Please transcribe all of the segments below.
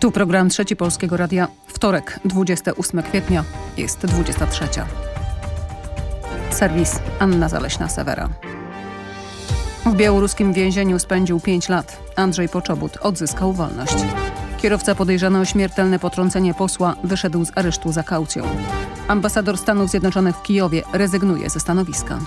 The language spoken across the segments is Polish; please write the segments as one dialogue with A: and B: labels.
A: Tu program Trzeci Polskiego Radia. Wtorek, 28 kwietnia, jest 23. Serwis Anna Zaleśna-Sewera. W białoruskim więzieniu spędził 5 lat. Andrzej Poczobut odzyskał wolność. Kierowca podejrzany o śmiertelne potrącenie posła wyszedł z aresztu za kaucją. Ambasador Stanów Zjednoczonych w Kijowie rezygnuje ze stanowiska.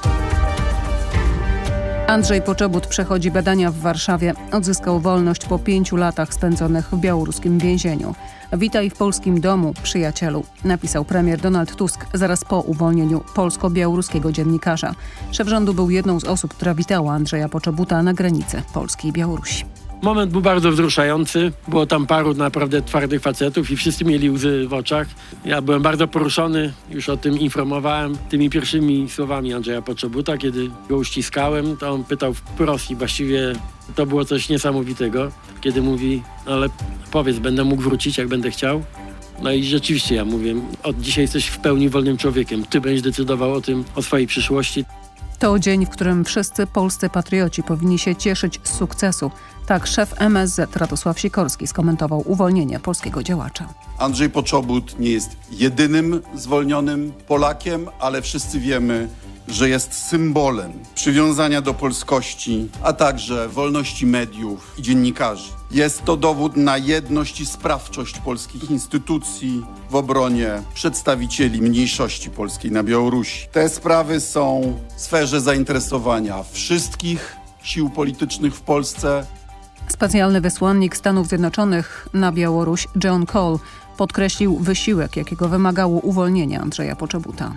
A: Andrzej Poczobut przechodzi badania w Warszawie. Odzyskał wolność po pięciu latach spędzonych w białoruskim więzieniu. Witaj w polskim domu, przyjacielu, napisał premier Donald Tusk zaraz po uwolnieniu polsko-białoruskiego dziennikarza. Szef rządu był jedną z osób, która witała Andrzeja Poczobuta na granicy Polski i Białorusi.
B: Moment był bardzo wzruszający. Było tam paru naprawdę twardych facetów i wszyscy mieli łzy w oczach. Ja byłem bardzo poruszony, już o tym informowałem tymi pierwszymi słowami Andrzeja Poczobuta. Kiedy go uściskałem, to on pytał wprost i właściwie to było coś niesamowitego, kiedy mówi, no ale powiedz, będę mógł wrócić, jak będę chciał. No i rzeczywiście ja mówię, od dzisiaj jesteś w pełni wolnym człowiekiem. Ty będziesz decydował o tym, o swojej przyszłości.
A: To dzień, w którym wszyscy polscy patrioci powinni się cieszyć z sukcesu. Tak szef MSZ Radosław Sikorski skomentował uwolnienie polskiego działacza.
C: Andrzej Poczobut nie jest jedynym zwolnionym Polakiem, ale wszyscy wiemy, że jest symbolem przywiązania do polskości, a także wolności mediów i dziennikarzy. Jest to dowód na jedność i sprawczość polskich instytucji w obronie przedstawicieli mniejszości polskiej na Białorusi. Te sprawy są w sferze zainteresowania wszystkich sił politycznych w Polsce.
A: Specjalny wysłannik Stanów Zjednoczonych na Białoruś John Cole podkreślił wysiłek, jakiego wymagało uwolnienie Andrzeja Poczobuta.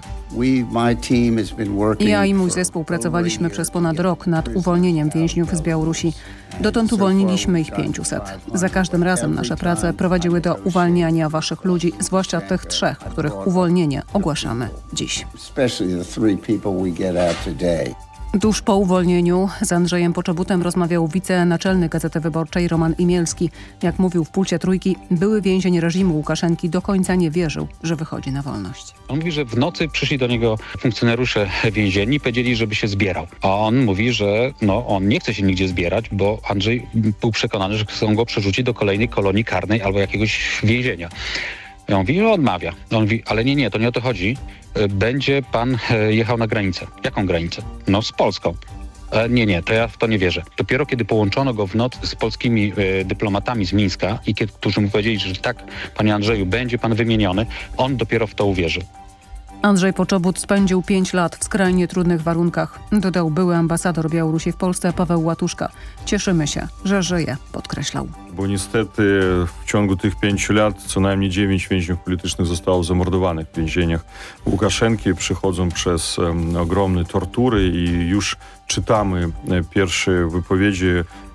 A: Ja i mój zespół pracowaliśmy przez ponad rok nad uwolnieniem więźniów z Białorusi. Dotąd uwolniliśmy ich 500. Za każdym razem nasze prace prowadziły do uwalniania waszych ludzi, zwłaszcza tych trzech, których uwolnienie ogłaszamy dziś. Tuż po uwolnieniu z Andrzejem Poczobutem rozmawiał wicenaczelny Gazety Wyborczej Roman Imielski. Jak mówił w Pulcie Trójki, były więzień reżimu Łukaszenki do końca nie wierzył, że wychodzi na wolność.
D: On mówi, że w nocy przyszli do niego funkcjonariusze więzienni powiedzieli, żeby się zbierał. A on mówi, że no, on nie chce się nigdzie zbierać, bo Andrzej był przekonany, że chcą go przerzucić do kolejnej kolonii karnej albo jakiegoś więzienia. On mówi, że odmawia. On mówi, ale nie, nie, to nie o to chodzi. Będzie pan jechał na granicę. Jaką granicę? No z Polską. E, nie, nie, to ja w to nie wierzę. Dopiero kiedy połączono go w noc z polskimi e, dyplomatami z Mińska i kiedy, którzy mu powiedzieli, że tak, panie Andrzeju, będzie pan wymieniony, on dopiero w to uwierzy.
A: Andrzej Poczobut spędził pięć lat w skrajnie trudnych warunkach, dodał były ambasador Białorusi w Polsce Paweł Łatuszka. Cieszymy się, że żyje, podkreślał.
E: Bo niestety w ciągu tych pięciu lat co najmniej dziewięć więźniów politycznych zostało zamordowanych w więzieniach Łukaszenki. Przychodzą przez um, ogromne tortury i już czytamy pierwsze wypowiedzi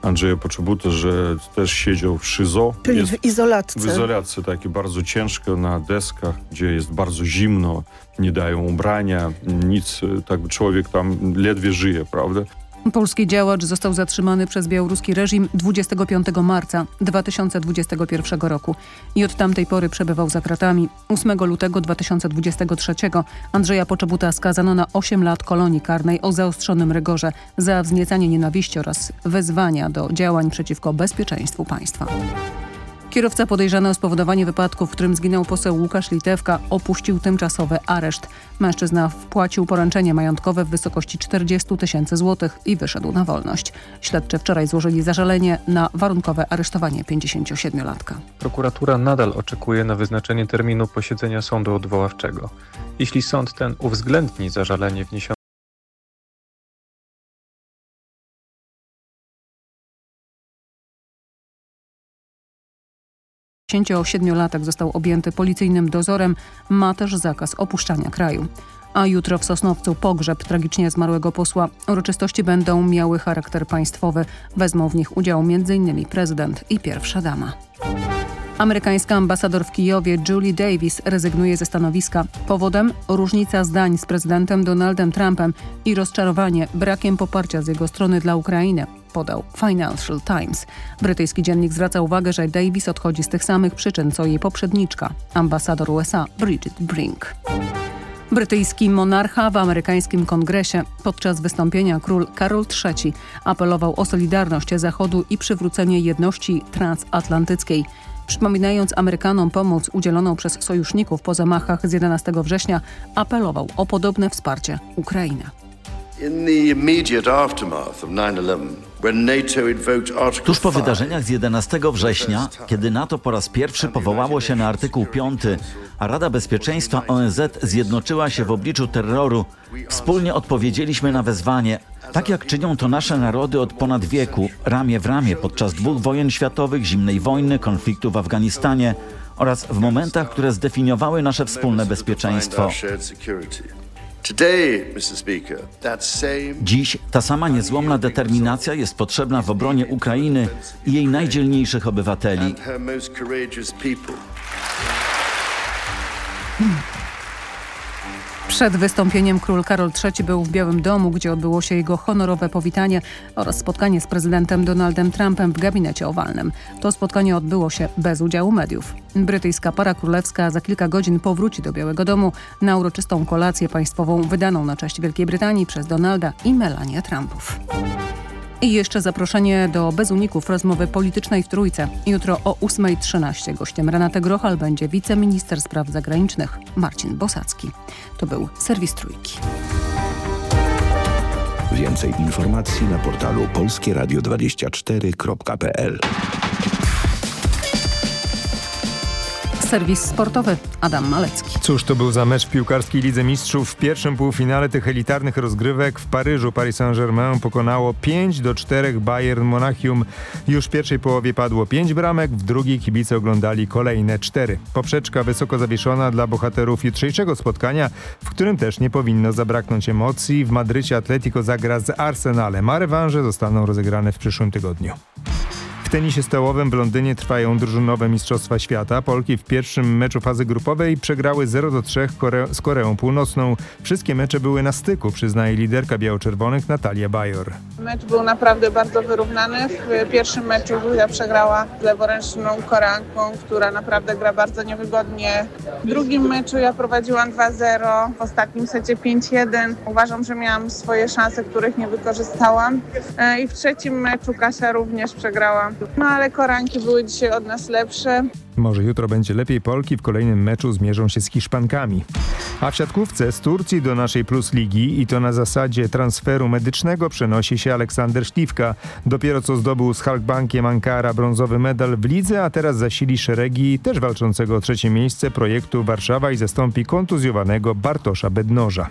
E: Andrzeja Poczobuta, że też siedział w szyzo.
F: Czyli jest w izolatce.
E: W izolacji, takie bardzo ciężko na deskach, gdzie jest bardzo zimno, nie dają ubrania, nic, tak człowiek tam ledwie żyje, prawda?
A: Polski działacz został zatrzymany przez białoruski reżim 25 marca 2021 roku i od tamtej pory przebywał za kratami. 8 lutego 2023 Andrzeja Poczobuta skazano na 8 lat kolonii karnej o zaostrzonym rygorze za wzniecanie nienawiści oraz wezwania do działań przeciwko bezpieczeństwu państwa. Kierowca podejrzany o spowodowanie wypadku, w którym zginął poseł Łukasz Litewka, opuścił tymczasowy areszt. Mężczyzna wpłacił poręczenie majątkowe w wysokości 40 tysięcy złotych i wyszedł na wolność. Śledczy wczoraj złożyli zażalenie na warunkowe aresztowanie 57-latka.
G: Prokuratura nadal oczekuje na wyznaczenie terminu posiedzenia sądu odwoławczego. Jeśli sąd ten uwzględni zażalenie wniesione
A: 57-latek został objęty policyjnym dozorem, ma też zakaz opuszczania kraju. A jutro w Sosnowcu pogrzeb tragicznie zmarłego posła. Uroczystości będą miały charakter państwowy. Wezmą w nich udział m.in. prezydent i pierwsza dama. Amerykańska ambasador w Kijowie Julie Davis rezygnuje ze stanowiska. Powodem różnica zdań z prezydentem Donaldem Trumpem i rozczarowanie brakiem poparcia z jego strony dla Ukrainy podał Financial Times. Brytyjski dziennik zwraca uwagę, że Davis odchodzi z tych samych przyczyn co jej poprzedniczka, ambasador USA Bridget Brink. Brytyjski monarcha w amerykańskim kongresie podczas wystąpienia król Karol III apelował o solidarność Zachodu i przywrócenie jedności transatlantyckiej. Przypominając Amerykanom pomoc udzieloną przez sojuszników po zamachach z 11 września, apelował o podobne wsparcie Ukrainy.
F: Tuż po wydarzeniach z 11 września, kiedy NATO po raz pierwszy powołało się na artykuł 5, a Rada Bezpieczeństwa ONZ zjednoczyła się w obliczu terroru, wspólnie odpowiedzieliśmy na wezwanie, tak jak czynią to nasze narody od ponad wieku, ramię w ramię podczas dwóch wojen światowych, zimnej wojny, konfliktu w Afganistanie oraz w momentach, które zdefiniowały nasze wspólne bezpieczeństwo. Dziś ta sama niezłomna determinacja jest potrzebna w obronie Ukrainy i jej najdzielniejszych obywateli.
A: Przed wystąpieniem król Karol III był w Białym Domu, gdzie odbyło się jego honorowe powitanie oraz spotkanie z prezydentem Donaldem Trumpem w gabinecie owalnym. To spotkanie odbyło się bez udziału mediów. Brytyjska para królewska za kilka godzin powróci do Białego Domu na uroczystą kolację państwową wydaną na cześć Wielkiej Brytanii przez Donalda i Melania Trumpów. I jeszcze zaproszenie do bez uników rozmowy politycznej w Trójce. Jutro o 8.13 gościem Renate Grochal będzie wiceminister spraw zagranicznych Marcin Bosacki. To był serwis Trójki.
H: Więcej informacji na portalu polskieradio24.pl
A: serwis sportowy Adam Malecki.
I: Cóż to był za mecz piłkarskiej Lidze Mistrzów? W pierwszym półfinale tych elitarnych rozgrywek w Paryżu Paris Saint-Germain pokonało 5 do 4 Bayern Monachium. Już w pierwszej połowie padło 5 bramek, w drugiej kibice oglądali kolejne 4. Poprzeczka wysoko zawieszona dla bohaterów jutrzejszego spotkania, w którym też nie powinno zabraknąć emocji. W Madrycie Atletico zagra z Arsenalem, a rewanże zostaną rozegrane w przyszłym tygodniu tenisie stołowym w Londynie trwają drużynowe Mistrzostwa Świata. Polki w pierwszym meczu fazy grupowej przegrały 0-3 Kore z Koreą Północną. Wszystkie mecze były na styku, przyznaje liderka biało-czerwonych Natalia Bajor.
J: Mecz był naprawdę bardzo wyrównany. W pierwszym meczu Zuzia przegrała z leworęczną Koreanką, która naprawdę gra bardzo niewygodnie. W drugim meczu ja prowadziłam 2-0, w ostatnim secie 5-1. Uważam, że miałam swoje szanse, których nie wykorzystałam. E, I w trzecim meczu Kasia również przegrała no ale koranki były dzisiaj od nas lepsze.
I: Może jutro będzie lepiej. Polki w kolejnym meczu zmierzą się z Hiszpankami. A w siatkówce z Turcji do naszej Plus Ligi i to na zasadzie transferu medycznego przenosi się Aleksander Szliwka. Dopiero co zdobył z Halkbankiem Ankara brązowy medal w lidze, a teraz zasili szeregi też walczącego o trzecie miejsce projektu Warszawa i zastąpi kontuzjowanego Bartosza Bednoża.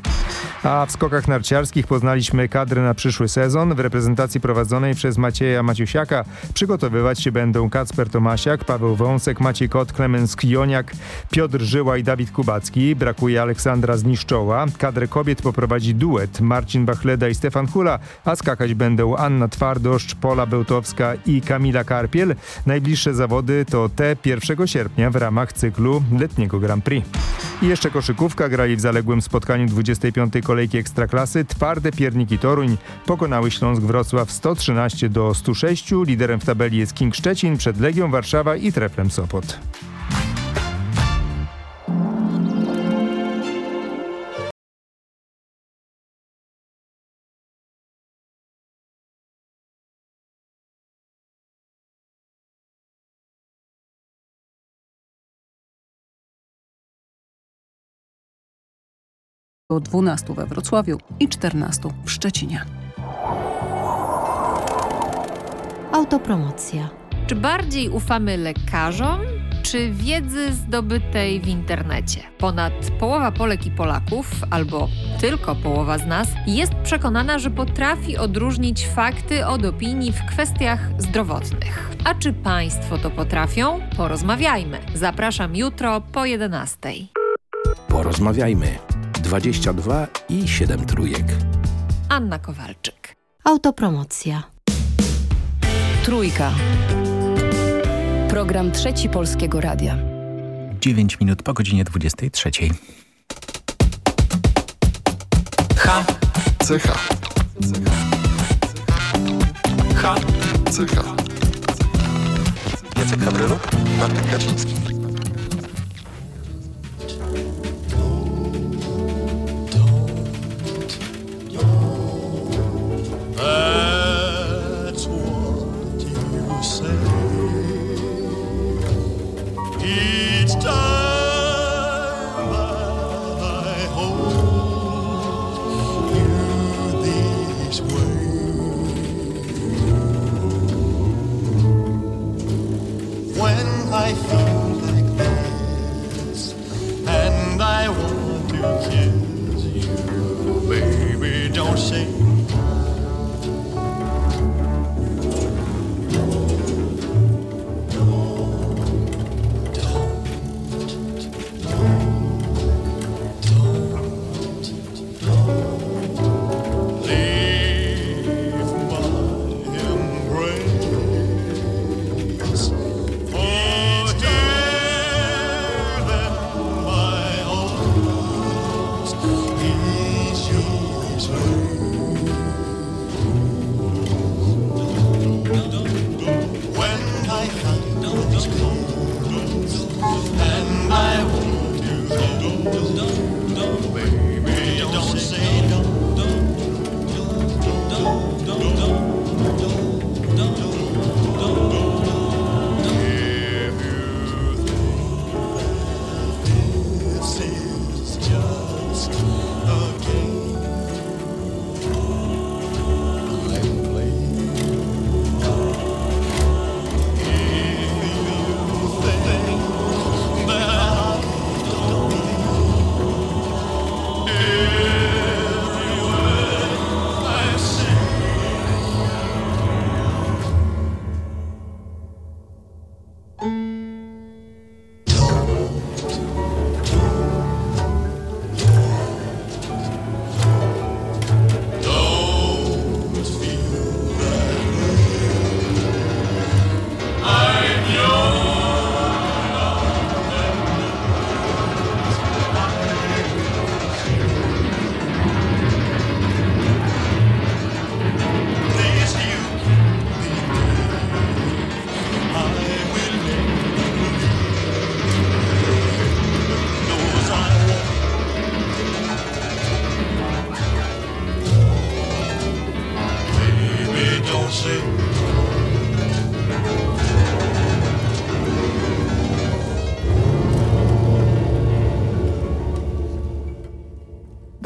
I: A w skokach narciarskich poznaliśmy kadrę na przyszły sezon. W reprezentacji prowadzonej przez Macieja Maciusiaka przygotowywać się będą Kacper Tomasiak, Paweł Wąsek, Maciej Kot, Klemens Kijoniak, Piotr Żyła i Dawid Kubacki. Brakuje Aleksandra Zniszczoła. Kadrę kobiet poprowadzi duet Marcin Bachleda i Stefan Hula, a skakać będą Anna Twardoszcz, Pola Bełtowska i Kamila Karpiel. Najbliższe zawody to te 1 sierpnia w ramach cyklu letniego Grand Prix. I jeszcze koszykówka grali w zaległym spotkaniu 25. kolejki Ekstraklasy. Twarde pierniki Toruń pokonały Śląsk Wrocław 113 do 106. Liderem w tabeli jest King Szczecin przed Legią Warszawa i Treflem Sopot.
A: O 12 we Wrocławiu i 14 w Szczecinie.
K: Autopromocja.
L: Czy bardziej ufamy lekarzom, czy wiedzy zdobytej w internecie? Ponad połowa Polek i Polaków, albo tylko połowa z nas, jest przekonana, że potrafi odróżnić fakty od opinii w kwestiach zdrowotnych. A czy Państwo to potrafią? Porozmawiajmy. Zapraszam jutro po 11.
H: Porozmawiajmy. 22 i 7 trójek.
L: Anna Kowalczyk.
K: Autopromocja.
M: Trójka. Program Trzeci Polskiego Radia.
N: 9 minut po godzinie 23.
O: H. Cecha. H. Cecha. Jacek Hawryluk, Martin Kaczyński.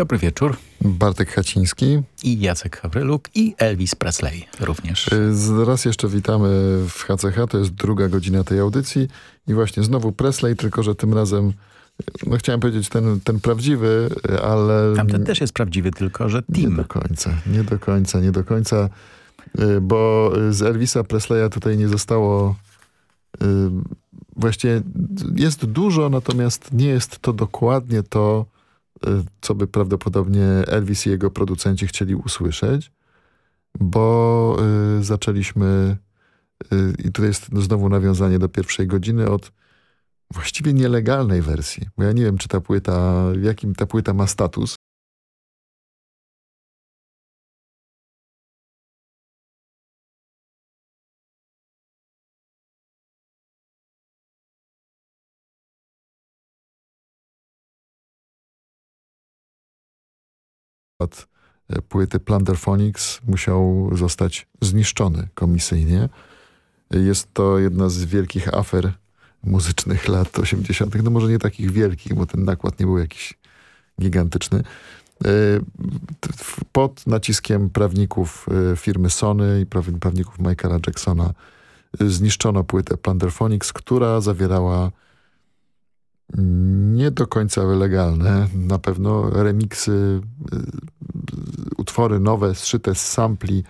N: Dobry wieczór.
K: Bartek Haciński.
N: I Jacek Hawryluk i Elvis Presley również.
K: Y, raz jeszcze witamy w HCH, to jest druga godzina tej audycji i właśnie znowu Presley, tylko że tym razem no chciałem powiedzieć ten, ten prawdziwy, ale...
N: Tamten też jest prawdziwy, tylko że team.
K: Nie do końca, nie do końca, nie do końca, y, bo z Elvisa Presleya tutaj nie zostało... Y, właściwie jest dużo, natomiast nie jest to dokładnie to, co by prawdopodobnie Elvis i jego producenci chcieli usłyszeć, bo y, zaczęliśmy, y, i tutaj jest znowu nawiązanie do pierwszej godziny, od właściwie nielegalnej wersji. Bo ja nie wiem, czy ta płyta, jakim ta płyta ma status. E, płyty Plunderphonics musiał zostać zniszczony komisyjnie. Jest to jedna z wielkich afer muzycznych lat 80. No może nie takich wielkich, bo ten nakład nie był jakiś gigantyczny. E, pod naciskiem prawników e, firmy Sony i prawników Michaela Jacksona zniszczono płytę Plunderphonics, która zawierała nie do końca legalne. Na pewno remiksy, y, utwory nowe, zszyte z sampli,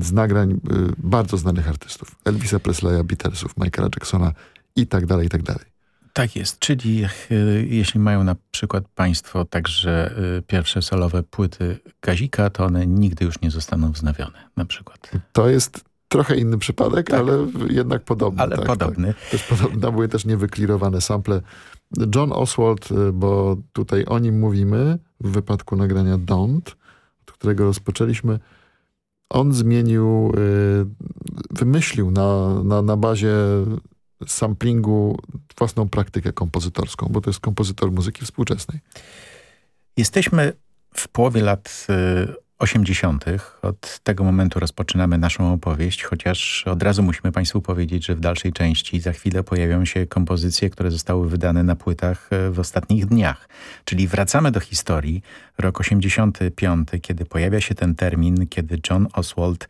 K: z nagrań y, bardzo znanych artystów. Elvisa Presleya, Beatlesów, Michaela Jacksona i tak dalej, i tak dalej.
N: Tak jest, czyli y, jeśli mają na przykład Państwo także pierwsze solowe płyty Gazika, to one nigdy już nie zostaną wznowione na przykład.
K: To jest trochę inny przypadek, tak. ale jednak podobny.
N: Ale
K: tak,
N: podobny.
K: Tak. Też podobne, były też niewyklirowane sample John Oswald, y, bo tutaj o nim mówimy w wypadku nagrania Don't, od którego rozpoczęliśmy, on zmienił, y, wymyślił na, na, na bazie samplingu własną praktykę kompozytorską, bo to jest kompozytor muzyki współczesnej.
N: Jesteśmy w połowie lat y, 80. Od tego momentu rozpoczynamy naszą opowieść, chociaż od razu musimy Państwu powiedzieć, że w dalszej części za chwilę pojawią się kompozycje, które zostały wydane na płytach e, w ostatnich dniach. Czyli wracamy do historii. Rok 85, kiedy pojawia się ten termin, kiedy John Oswald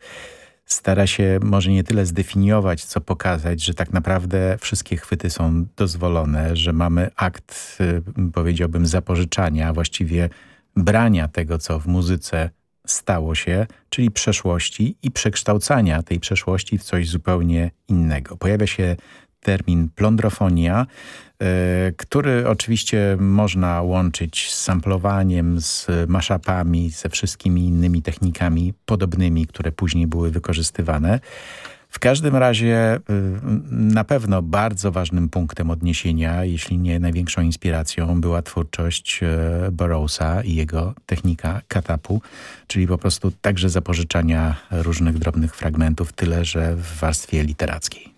N: stara się może nie tyle zdefiniować, co pokazać, że tak naprawdę wszystkie chwyty są dozwolone, że mamy akt, e, powiedziałbym, zapożyczania, właściwie brania tego, co w muzyce stało się, czyli przeszłości i przekształcania tej przeszłości w coś zupełnie innego. Pojawia się termin plądrofonia, yy, który oczywiście można łączyć z samplowaniem, z maszapami, ze wszystkimi innymi technikami podobnymi, które później były wykorzystywane. W każdym razie y, na pewno bardzo ważnym punktem odniesienia, jeśli nie największą inspiracją, była twórczość e, Burroughsa i jego technika katapu, czyli po prostu także zapożyczania różnych drobnych fragmentów, tyle że w warstwie literackiej.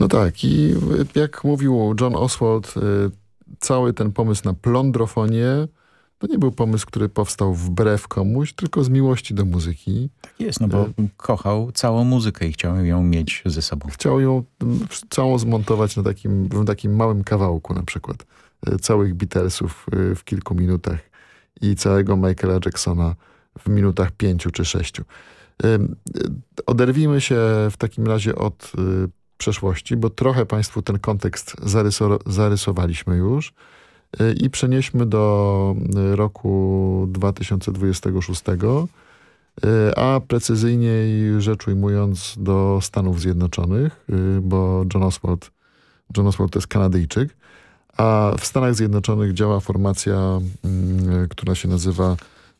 K: No tak i jak mówił John Oswald, y, cały ten pomysł na plądrofonię to nie był pomysł, który powstał wbrew komuś, tylko z miłości do muzyki.
N: Tak jest, no bo e, kochał całą muzykę i chciał ją mieć ze sobą.
K: Chciał ją całą zmontować na takim, w takim małym kawałku na przykład. E, całych Beatlesów e, w kilku minutach i całego Michaela Jacksona w minutach pięciu czy sześciu. Oderwijmy się w takim razie od przeszłości, bo trochę Państwu ten kontekst zarysowaliśmy już. I przenieśmy do y, roku 2026, y, a precyzyjniej rzecz ujmując do Stanów Zjednoczonych, y, bo John Oswald, John Oswald to jest Kanadyjczyk, a w Stanach Zjednoczonych działa formacja, która się nazywa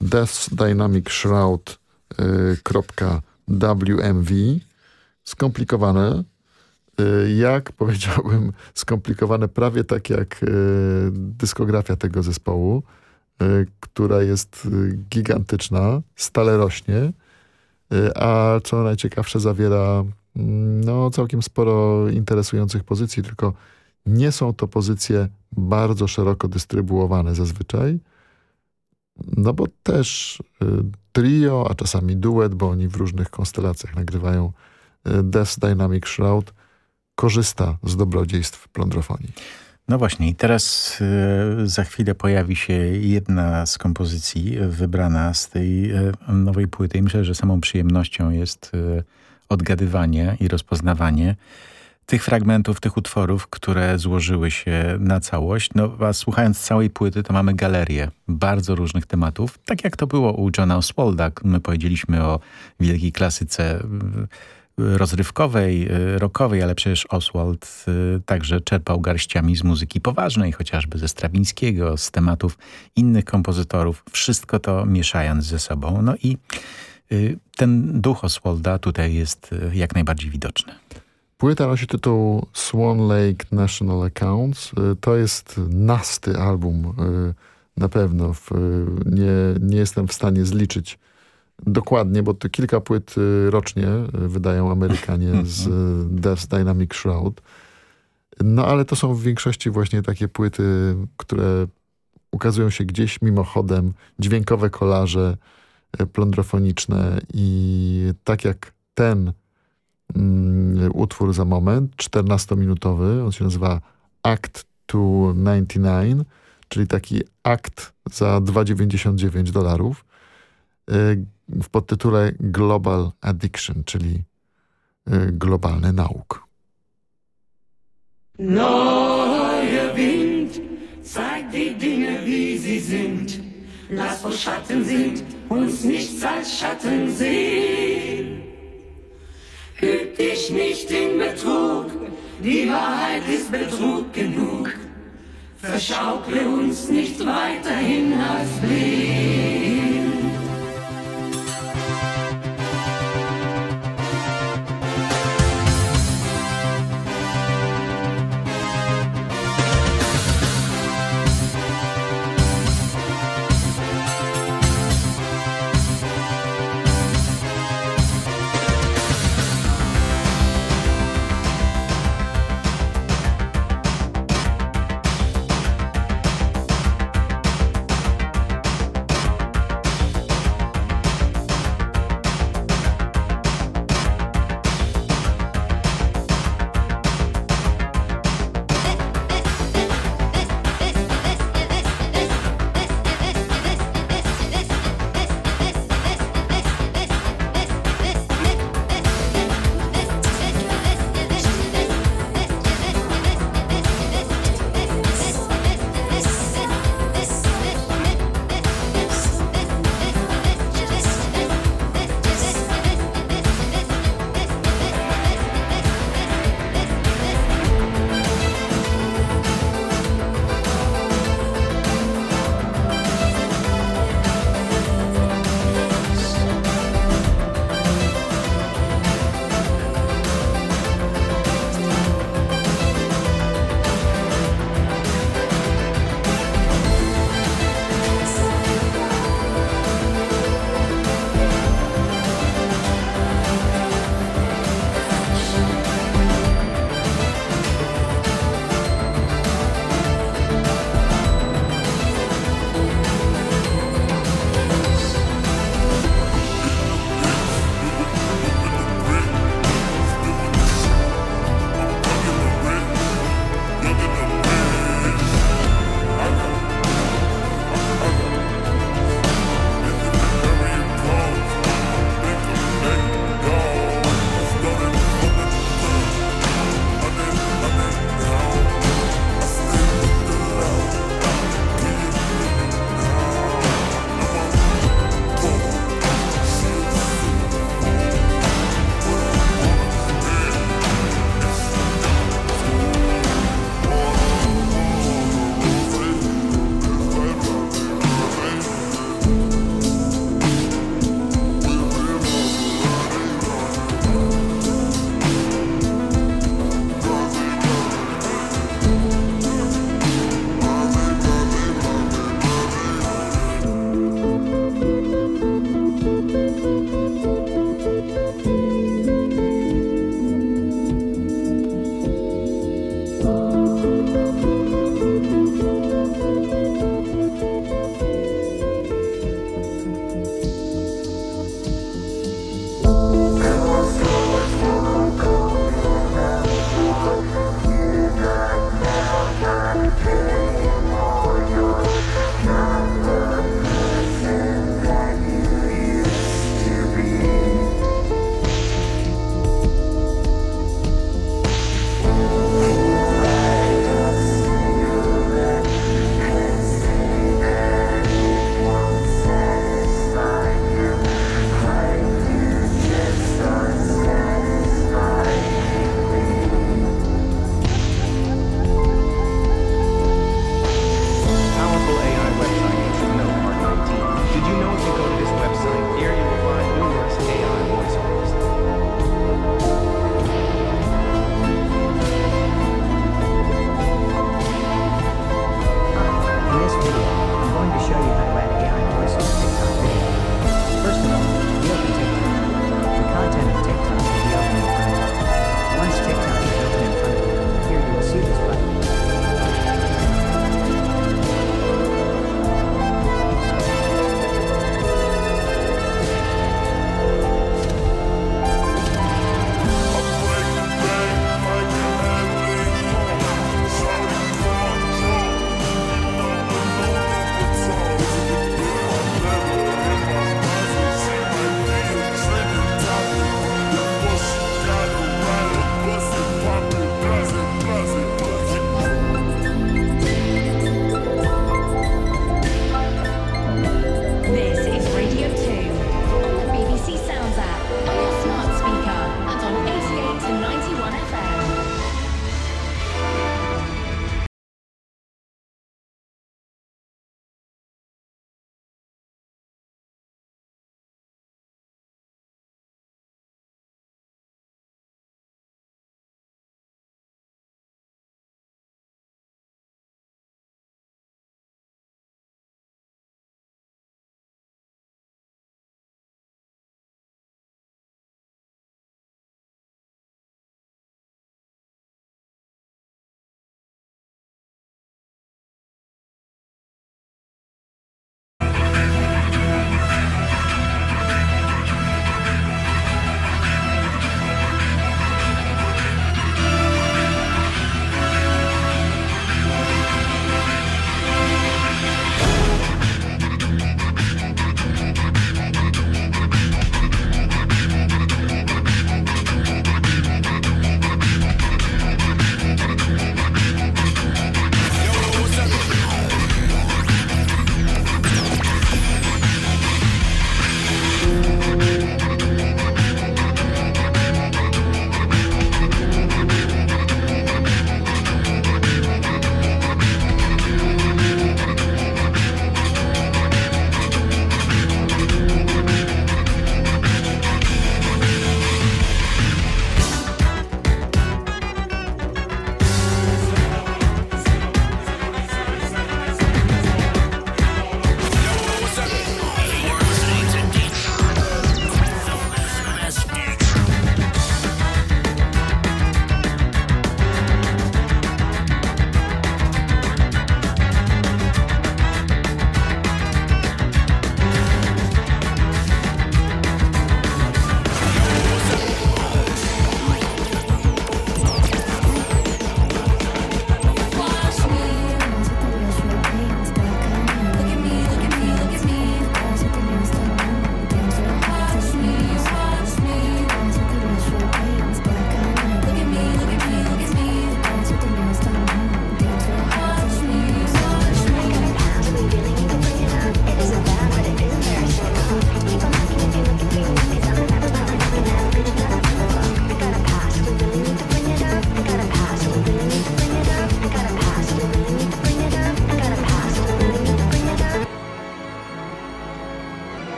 K: Death Dynamic Shroud .wmv. Skomplikowane, Y, jak powiedziałbym, skomplikowane, prawie tak jak y, dyskografia tego zespołu, y, która jest gigantyczna, stale rośnie, a co najciekawsze zawiera mm, no, całkiem sporo interesujących pozycji, tylko nie są to pozycje bardzo szeroko dystrybuowane zazwyczaj. No bo też y, trio, a czasami duet, bo oni w różnych konstelacjach nagrywają y, Death Dynamic Shroud, korzysta z dobrodziejstw plądrofonii.
N: No właśnie i teraz y, za chwilę pojawi się jedna z kompozycji wybrana z tej y, nowej płyty. Myślę, że samą przyjemnością jest y, odgadywanie i rozpoznawanie tych fragmentów, tych utworów, które złożyły się na całość. No, a słuchając całej płyty, to mamy galerię bardzo różnych tematów. Tak jak to było u Johna Oswalda. My powiedzieliśmy o wielkiej klasyce rozrywkowej, rockowej, ale przecież Oswald także czerpał garściami z muzyki poważnej, chociażby ze Strawińskiego, z tematów innych kompozytorów. Wszystko to mieszając ze sobą. No i ten duch Oswalda tutaj jest jak najbardziej widoczny.
K: Płyta nosi tytuł Swan Lake National Accounts. To jest nasty album na pewno. Nie, nie jestem w stanie zliczyć dokładnie, bo to kilka płyt rocznie wydają Amerykanie z Death Dynamic Shroud. No ale to są w większości właśnie takie płyty, które ukazują się gdzieś mimochodem, dźwiękowe kolarze plądrofoniczne i tak jak ten mm, utwór za moment, 14-minutowy, on się nazywa Act 299, czyli taki akt za 2,99 dolarów w podtytule Global Addiction, czyli globalny nauk.
M: Neuer Wind zeigt die Dinge, wie sie sind. Lass wo Schatten sind, uns nichts als Schatten sehen. Hüt dich nicht in Betrug, die Wahrheit ist Betrug genug. Verschaukle uns nicht weiterhin als blind.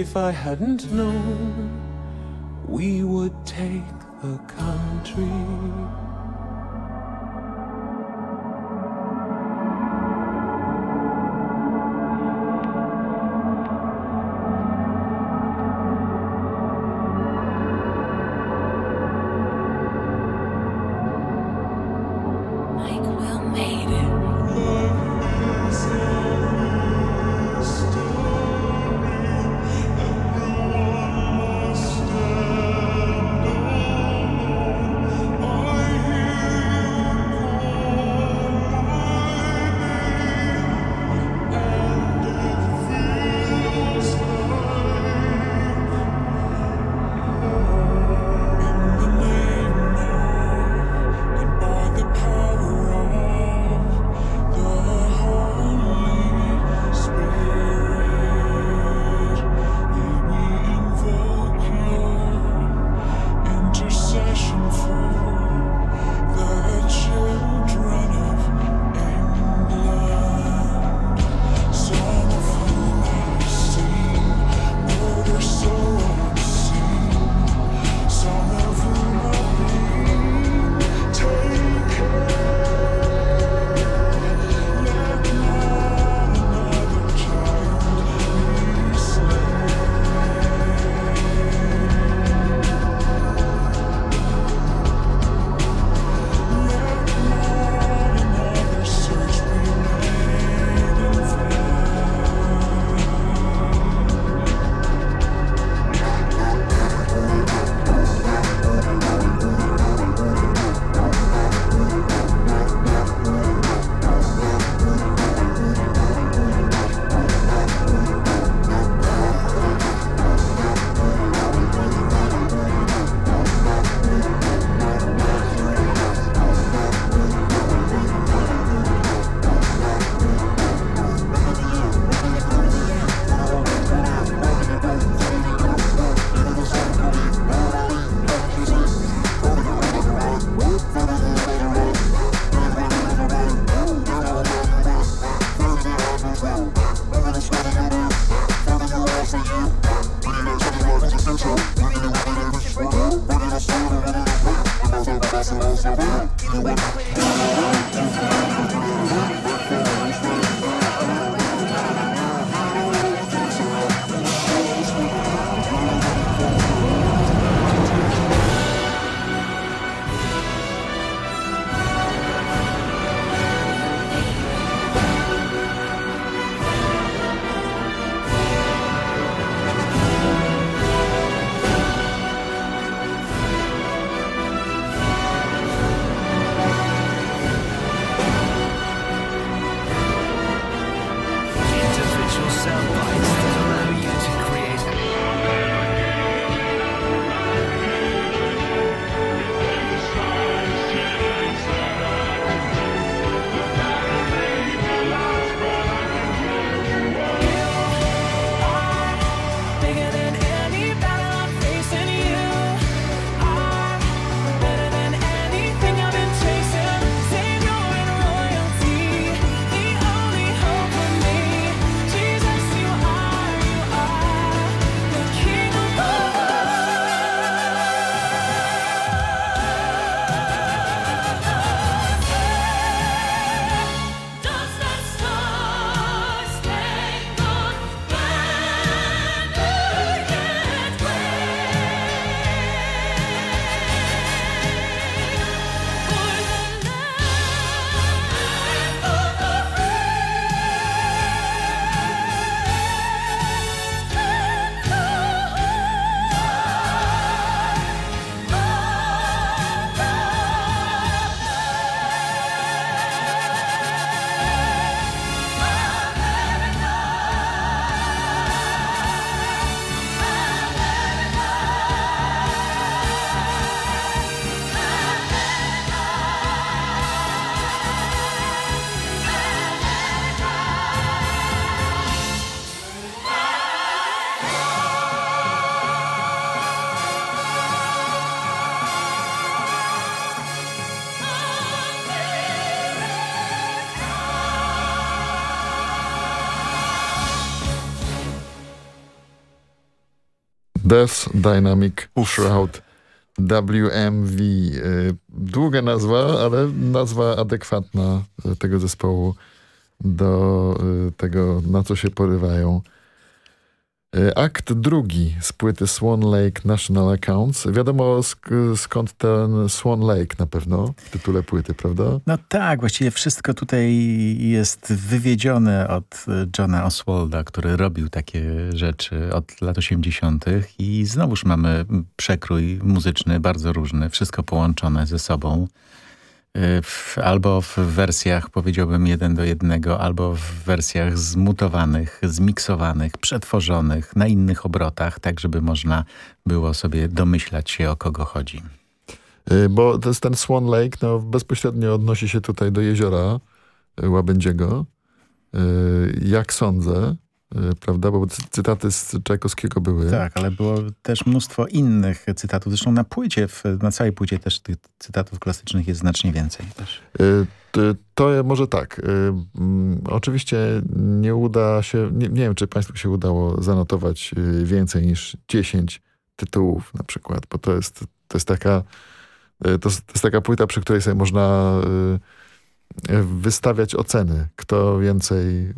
P: If I hadn't known, we would take the country.
K: Death Dynamic Shroud WMV. Y, długa nazwa, ale nazwa adekwatna tego zespołu do y, tego, na co się porywają. Y, akt drugi z płyty Swan Lake National Accounts. Wiadomo sk skąd ten Swan Lake na pewno w tytule płyty, prawda?
N: No tak, właściwie wszystko tutaj jest wywiedzione od Johna Oswalda, który robił takie rzeczy od lat 80. i znowuż mamy przekrój muzyczny bardzo różny, wszystko połączone ze sobą. Y, w, albo w wersjach powiedziałbym jeden do jednego, albo w wersjach zmutowanych, zmiksowanych, przetworzonych na innych obrotach, tak żeby można było sobie domyślać się o kogo chodzi.
K: Y, bo ten Swan Lake, no bezpośrednio odnosi się tutaj do jeziora y, Łabędziego. Jak sądzę, prawda? Bo cytaty z Czajkowskiego były.
N: Tak, ale było też mnóstwo innych cytatów. Zresztą na płycie, na całej płycie też tych cytatów klasycznych jest znacznie więcej.
K: Y, to może tak. Y, mm, oczywiście nie uda się, nie, nie wiem, czy Państwu się udało zanotować więcej niż 10 tytułów na przykład, bo to jest, to jest taka to, to jest taka płyta, przy której sobie można wystawiać oceny. Kto więcej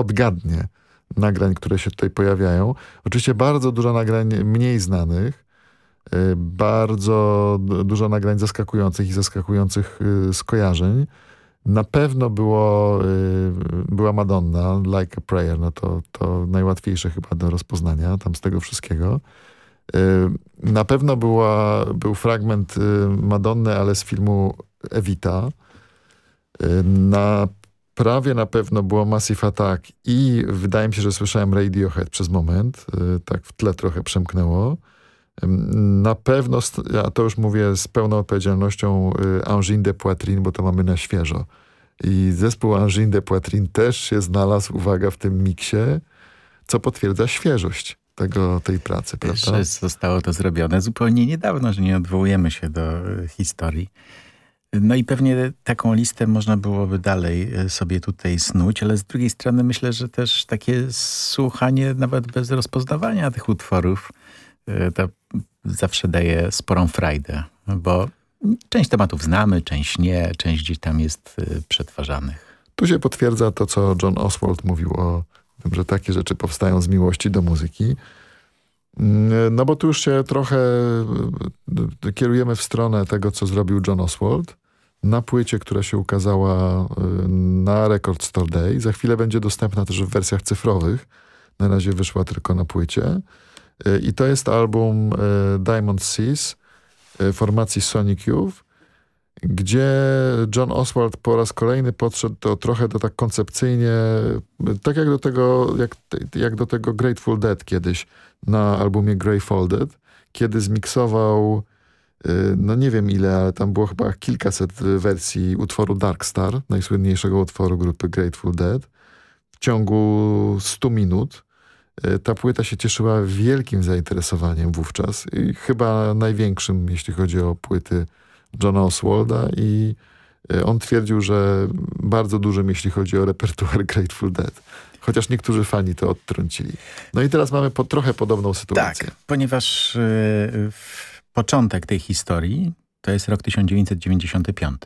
K: odgadnie nagrań, które się tutaj pojawiają. Oczywiście bardzo dużo nagrań mniej znanych, y, bardzo dużo nagrań zaskakujących i zaskakujących y, skojarzeń. Na pewno było, y, była Madonna, Like a Prayer, no to, to najłatwiejsze chyba do rozpoznania tam z tego wszystkiego. Na pewno była, był fragment Madonny, ale z filmu Evita. Na prawie na pewno było Massive Attack i wydaje mi się, że słyszałem Radiohead przez moment. Y, tak w tle trochę przemknęło. Na pewno, ja to już mówię z pełną odpowiedzialnością, y, Angine de Poitrine, bo to mamy na świeżo. I zespół Angine de Poitrine też się znalazł, uwaga, w tym miksie, co potwierdza świeżość tego, tej pracy, prawda?
N: Też zostało to zrobione zupełnie niedawno, że nie odwołujemy się do y, historii. No i pewnie taką listę można byłoby dalej e, sobie tutaj snuć, ale z drugiej strony myślę, że też takie słuchanie nawet bez rozpoznawania tych utworów e, to zawsze daje sporą frajdę, bo część tematów znamy, część nie, część gdzieś tam jest e, przetwarzanych.
K: Tu się potwierdza to, co John Oswald mówił o tym, że takie rzeczy powstają z miłości do muzyki. Mm, no bo tu już się trochę kierujemy w stronę tego, co zrobił John Oswald na płycie, która się ukazała y, na Record Store Day. Za chwilę będzie dostępna też w wersjach cyfrowych. Na razie wyszła tylko na płycie. Y, I to jest album y, Diamond Seas formacji Sonic Youth, gdzie John Oswald po raz kolejny podszedł do, trochę do tak koncepcyjnie, tak jak do tego, jak, jak do tego Grateful Dead kiedyś na albumie Grey Folded, kiedy zmiksował Y, no nie wiem ile, ale tam było chyba kilkaset wersji utworu Dark Star, najsłynniejszego utworu grupy Grateful Dead, w ciągu 100 minut. Y, ta płyta się cieszyła wielkim zainteresowaniem wówczas i chyba największym, jeśli chodzi o płyty Johna Oswalda i y, on twierdził, że bardzo dużym, jeśli chodzi o repertuar Grateful Dead. Chociaż niektórzy fani to odtrącili. No i teraz mamy po, trochę podobną sytuację.
N: Tak, ponieważ yy, początek tej historii to jest rok 1995,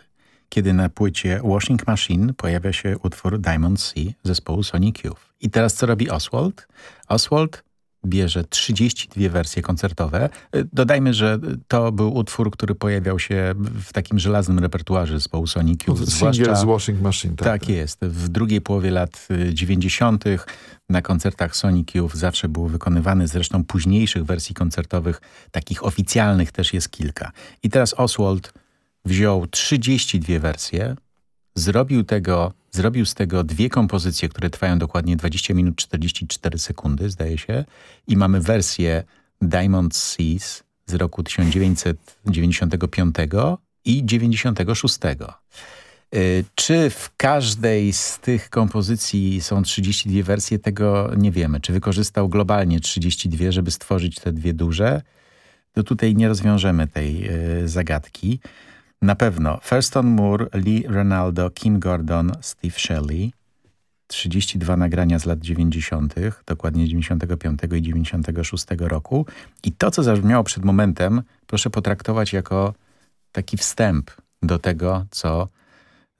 N: kiedy na płycie Washing Machine pojawia się utwór Diamond Sea zespołu Sonic Youth. I teraz co robi Oswald? Oswald bierze 32 wersje koncertowe. Y, dodajmy, że to był utwór, który pojawiał się w takim żelaznym repertuarze zespołu Sonic Youth.
K: Zwłaszcza, z Washing Machine.
N: Tak, tak jest. W drugiej połowie lat 90. Y, na koncertach Sonic Youth zawsze był wykonywany. Zresztą późniejszych wersji koncertowych, takich oficjalnych też jest kilka. I teraz Oswald wziął 32 wersje, zrobił tego Zrobił z tego dwie kompozycje, które trwają dokładnie 20 minut 44 sekundy, zdaje się. I mamy wersję Diamond Seas z roku 1995 i 96. Y, czy w każdej z tych kompozycji są 32 wersje, tego nie wiemy. Czy wykorzystał globalnie 32, żeby stworzyć te dwie duże? To tutaj nie rozwiążemy tej y, zagadki. Na pewno Thurston Moore, Lee Ronaldo, Kim Gordon, Steve Shelley. 32 nagrania z lat 90., dokładnie 95 i 96 roku. I to, co zabrzmiało przed momentem, proszę potraktować jako taki wstęp do tego, co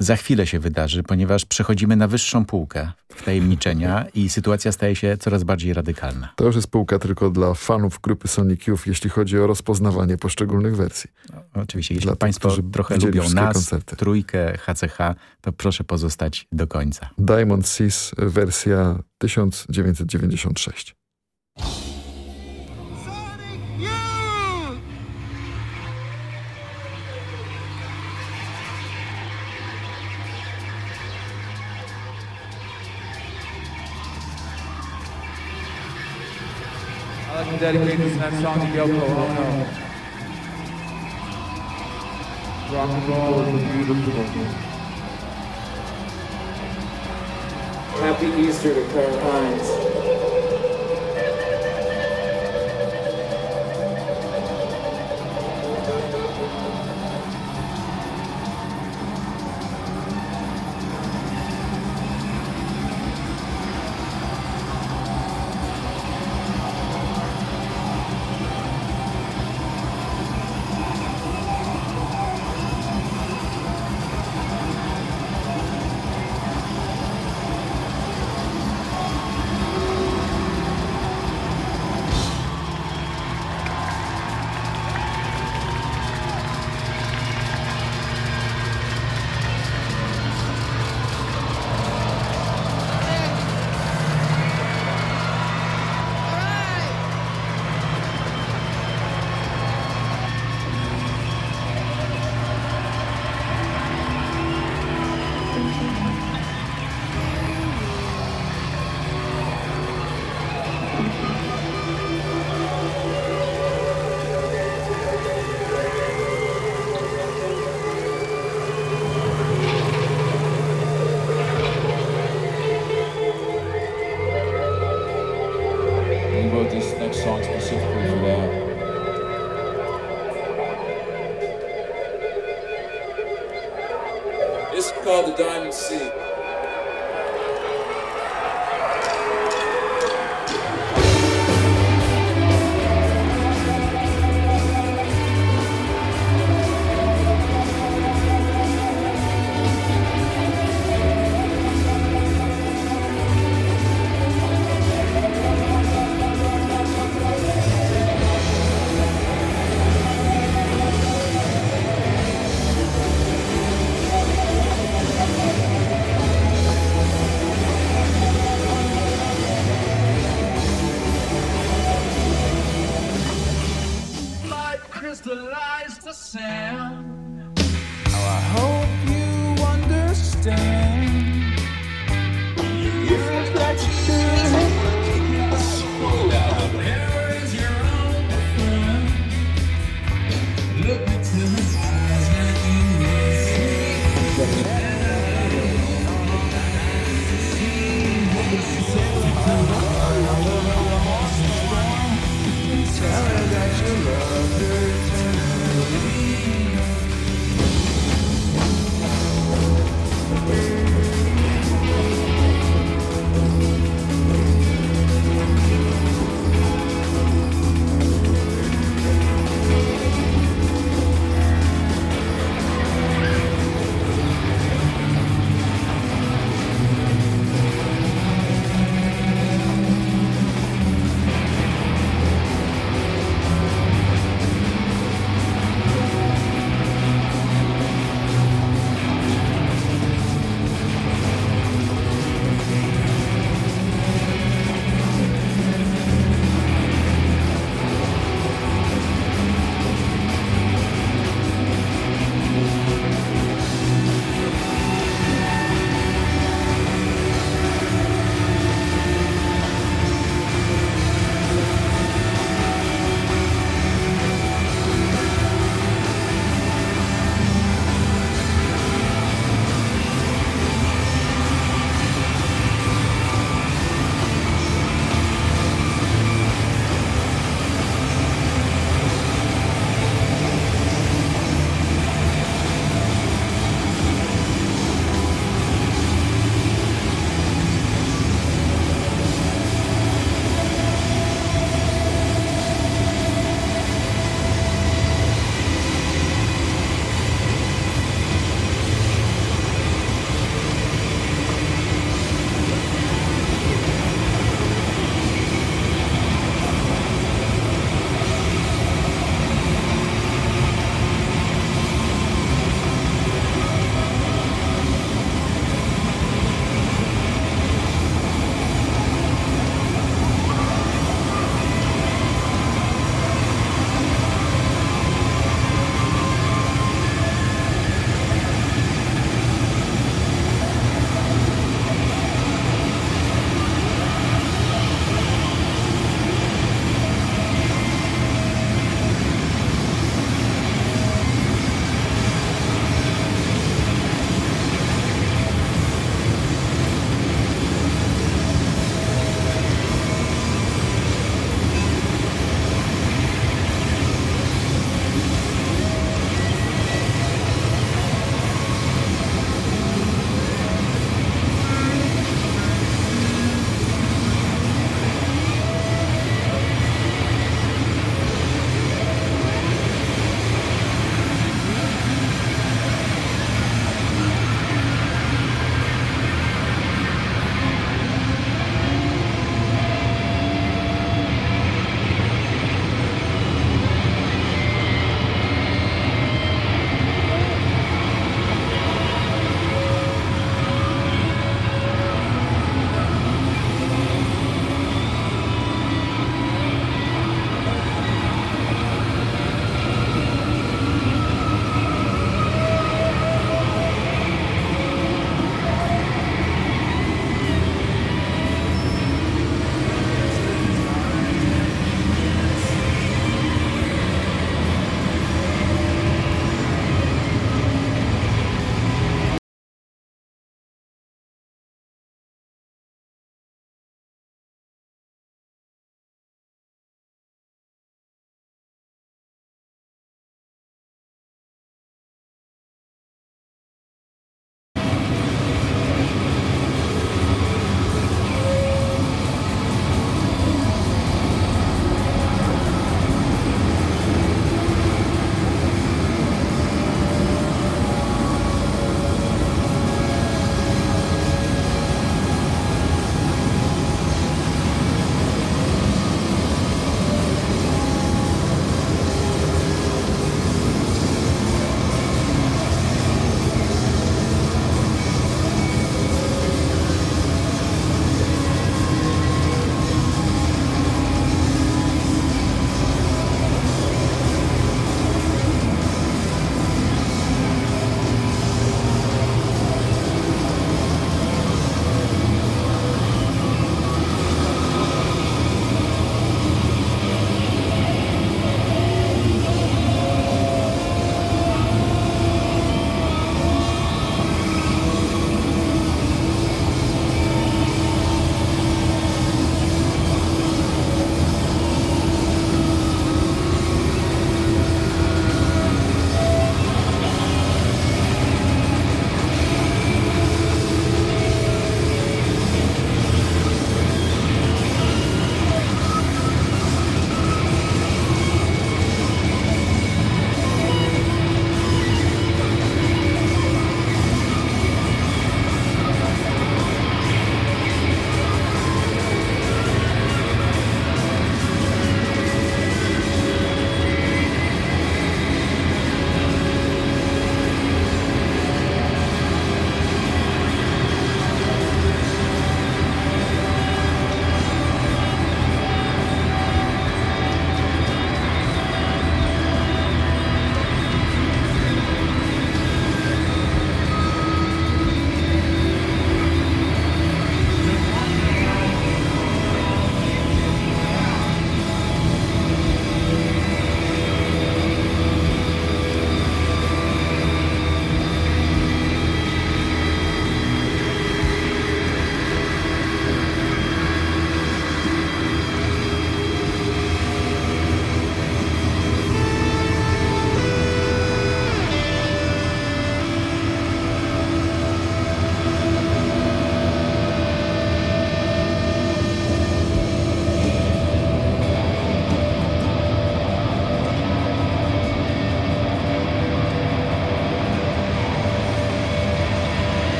N: za chwilę się wydarzy, ponieważ przechodzimy na wyższą półkę wtajemniczenia i sytuacja staje się coraz bardziej radykalna.
K: To już jest półka tylko dla fanów grupy Sonic Youth, jeśli chodzi o rozpoznawanie poszczególnych wersji.
N: No, oczywiście, jeśli
K: dla
N: Państwo
K: tych,
N: trochę lubią nas, koncerty. trójkę HCH, to proszę pozostać do końca.
K: Diamond Seas, wersja 1996.
Q: To dedicate this next song to Yoko Ono. Rock and roll is beautiful. Happy Easter to Claire Hines.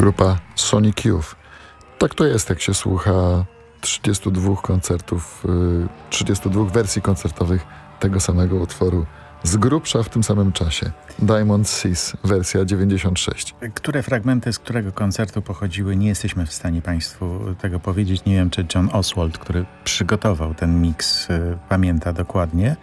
K: Grupa Sonic Youth. Tak to jest, jak się słucha 32 koncertów, y, 32 wersji koncertowych tego samego utworu z grubsza w tym samym czasie. Diamond Seas, wersja 96.
N: Które fragmenty z którego koncertu pochodziły, nie jesteśmy w stanie Państwu tego powiedzieć. Nie wiem, czy John Oswald, który przygotował ten miks, y, pamięta dokładnie.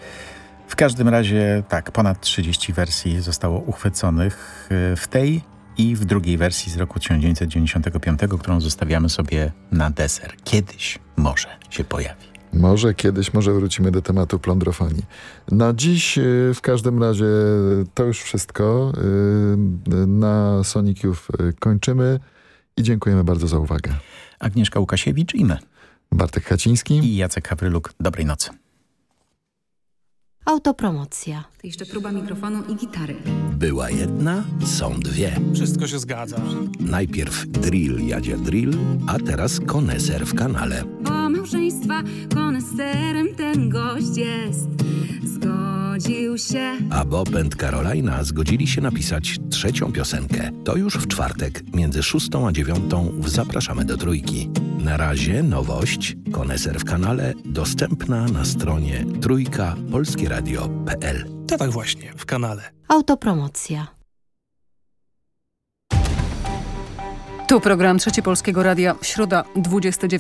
N: W każdym razie tak, ponad 30 wersji zostało uchwyconych y, w tej i w drugiej wersji z roku 1995, którą zostawiamy sobie na deser. Kiedyś może się pojawi.
K: Może kiedyś, może wrócimy do tematu plądrofanii. Na dziś y, w każdym razie to już wszystko. Y, Na Sonic Youth y, kończymy i dziękujemy bardzo za uwagę.
N: Agnieszka Łukasiewicz i my.
K: Bartek Kaciński
N: i Jacek Hawryluk. Dobrej nocy.
R: Autopromocja.
S: To jeszcze próba mikrofonu i gitary.
H: Była jedna, są dwie.
T: Wszystko się zgadza.
H: Najpierw drill Jadzia Drill, a teraz koneser w kanale.
S: Małżeństwa koneserem ten gość jest. Zgodził się.
H: A Bob and Carolina zgodzili się napisać trzecią piosenkę. To już w czwartek, między szóstą a dziewiątą w Zapraszamy do Trójki. Na razie nowość, koneser w kanale, dostępna na stronie trójka polskieradio.pl.
T: To tak właśnie, w kanale.
R: Autopromocja.
A: Tu program Trzeci Polskiego Radia, środa 29.